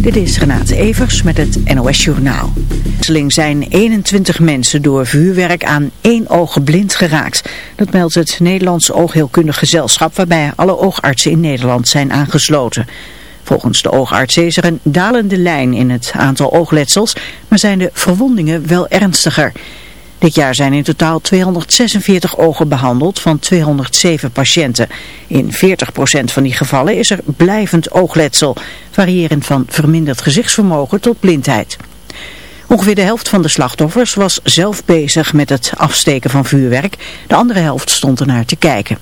Dit is Renate Evers met het NOS Journaal. Er zijn 21 mensen door vuurwerk aan één oog blind geraakt. Dat meldt het Nederlands Oogheelkundig Gezelschap waarbij alle oogartsen in Nederland zijn aangesloten. Volgens de oogarts is er een dalende lijn in het aantal oogletsels, maar zijn de verwondingen wel ernstiger. Dit jaar zijn in totaal 246 ogen behandeld van 207 patiënten. In 40% van die gevallen is er blijvend oogletsel, variërend van verminderd gezichtsvermogen tot blindheid. Ongeveer de helft van de slachtoffers was zelf bezig met het afsteken van vuurwerk. De andere helft stond ernaar te kijken.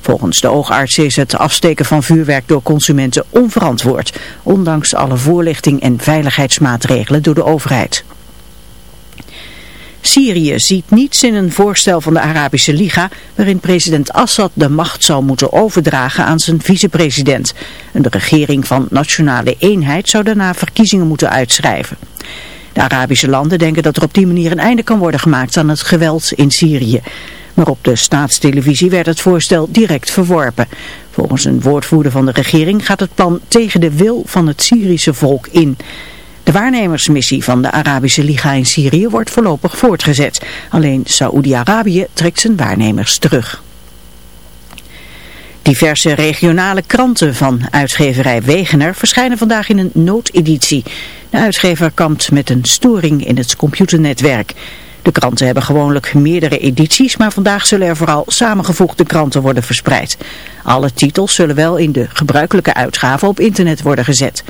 Volgens de oogarts is het afsteken van vuurwerk door consumenten onverantwoord, ondanks alle voorlichting en veiligheidsmaatregelen door de overheid. Syrië ziet niets in een voorstel van de Arabische Liga waarin president Assad de macht zou moeten overdragen aan zijn vicepresident. Een regering van nationale eenheid zou daarna verkiezingen moeten uitschrijven. De Arabische landen denken dat er op die manier een einde kan worden gemaakt aan het geweld in Syrië. Maar op de staatstelevisie werd het voorstel direct verworpen. Volgens een woordvoerder van de regering gaat het plan tegen de wil van het Syrische volk in. De waarnemersmissie van de Arabische Liga in Syrië wordt voorlopig voortgezet. Alleen Saoedi-Arabië trekt zijn waarnemers terug. Diverse regionale kranten van uitgeverij Wegener verschijnen vandaag in een noodeditie. De uitgever kampt met een storing in het computernetwerk. De kranten hebben gewoonlijk meerdere edities, maar vandaag zullen er vooral samengevoegde kranten worden verspreid. Alle titels zullen wel in de gebruikelijke uitgave op internet worden gezet.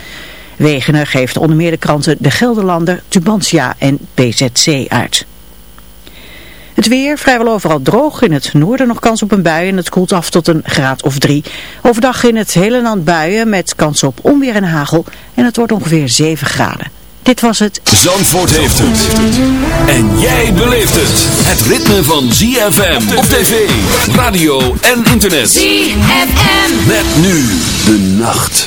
Wegener geeft onder meer de kranten De Gelderlander, Tubantia en PZC uit. Het weer vrijwel overal droog. In het noorden nog kans op een bui en het koelt af tot een graad of drie. Overdag in het hele land buien met kans op onweer en hagel. En het wordt ongeveer 7 graden. Dit was het. Zandvoort heeft het. En jij beleeft het. Het ritme van ZFM op tv, radio en internet. ZFM. Met nu de nacht.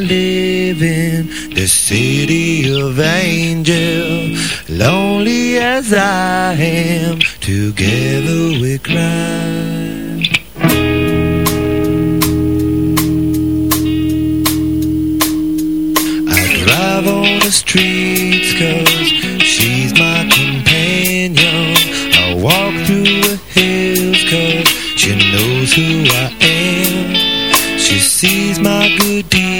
live in the city of angel. Lonely as I am, together we cry. I drive on streets cause she's my companion I walk through the hills cause she knows who I am She sees my good deeds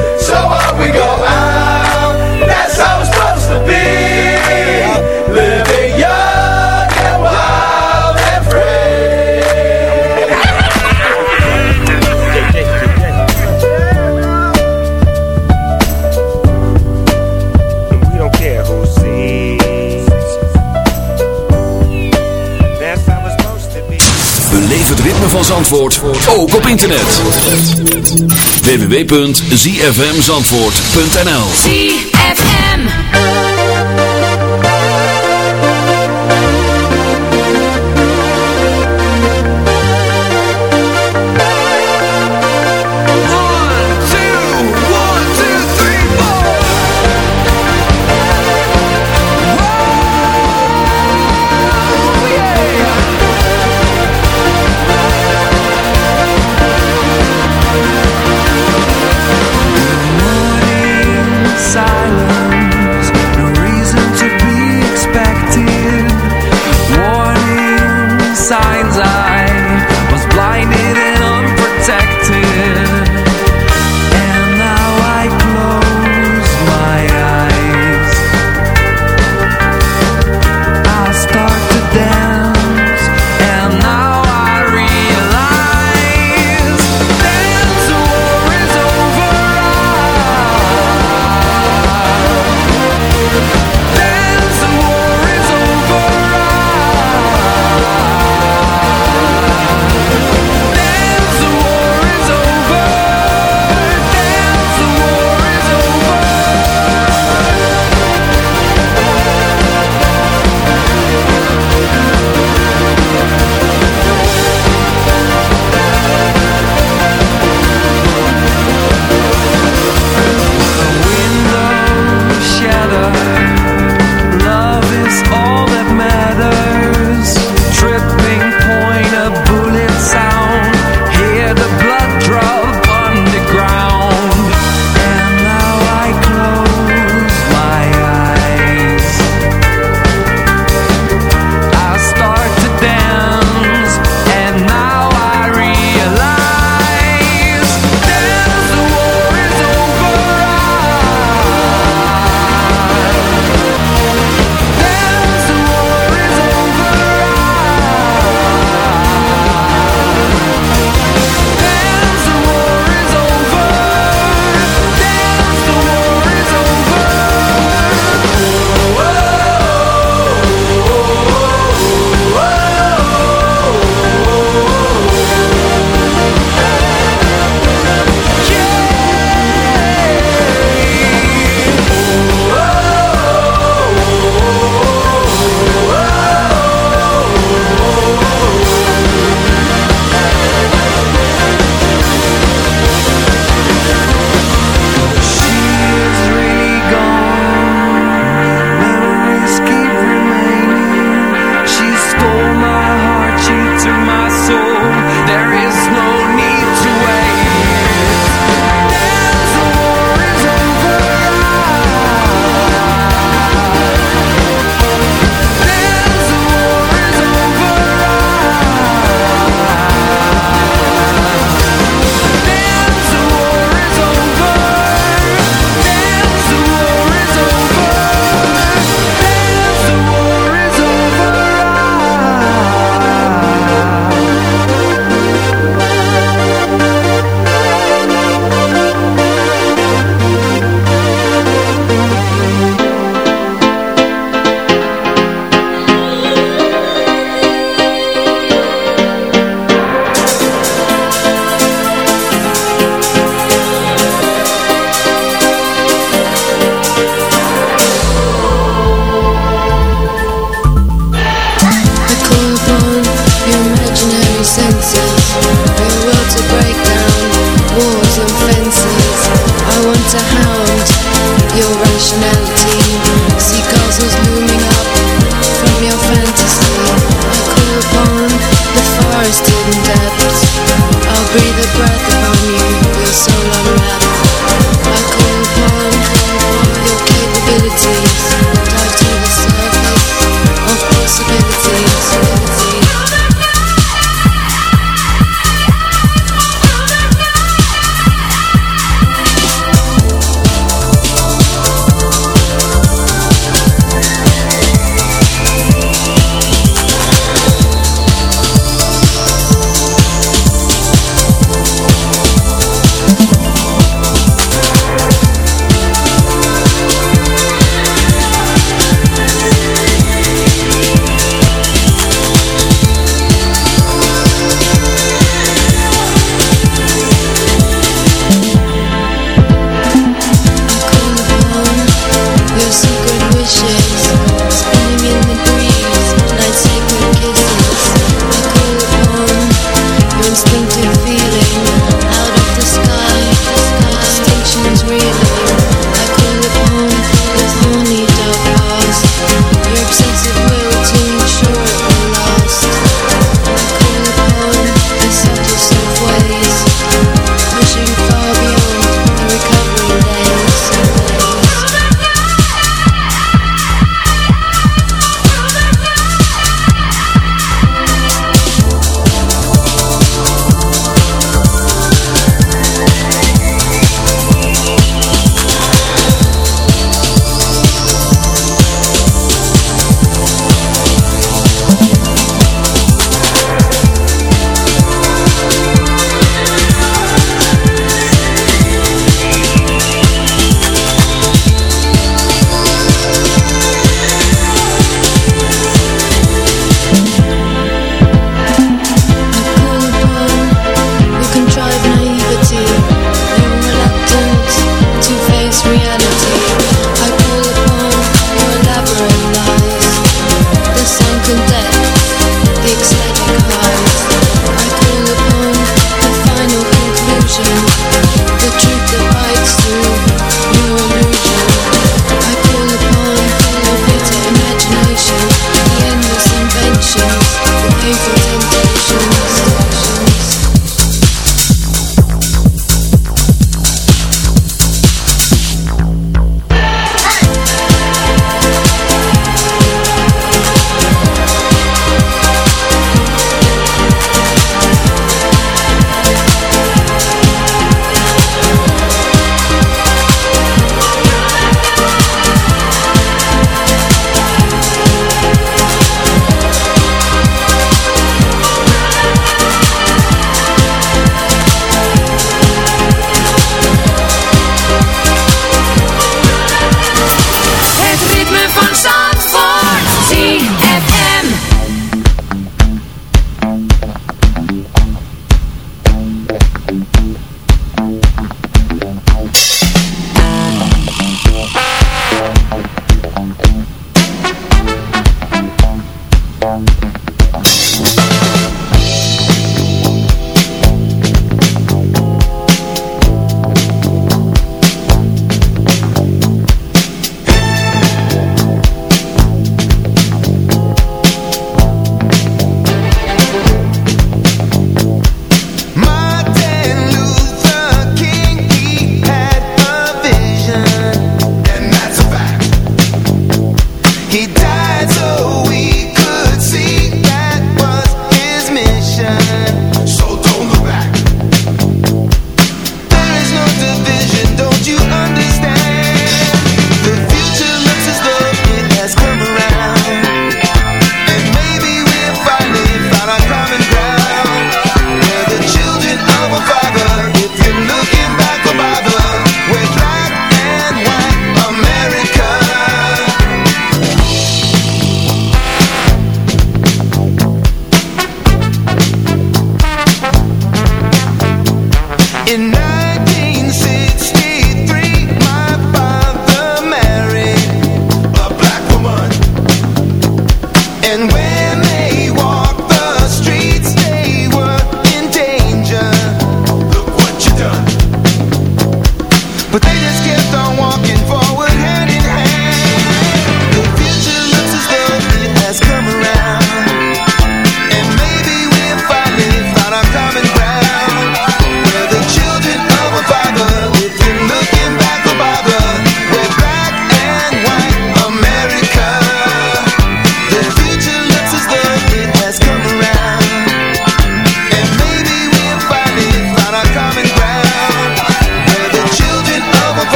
To be. Living young and wild and free. We don't care who sees. That's how it's supposed to be. Beleef het ritme van Zandvoort, ook op internet. www.zfmzandvoort.nl ZFM.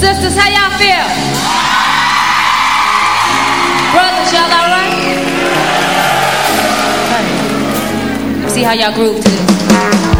Sisters, how y'all feel? Brothers, y'all alright? Let's see how y'all groove to this.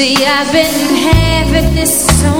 See, I've been having this on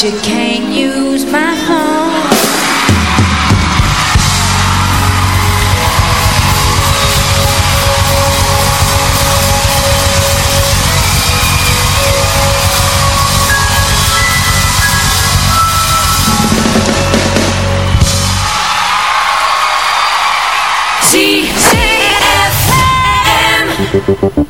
but you can't use my phone. C C F M.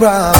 got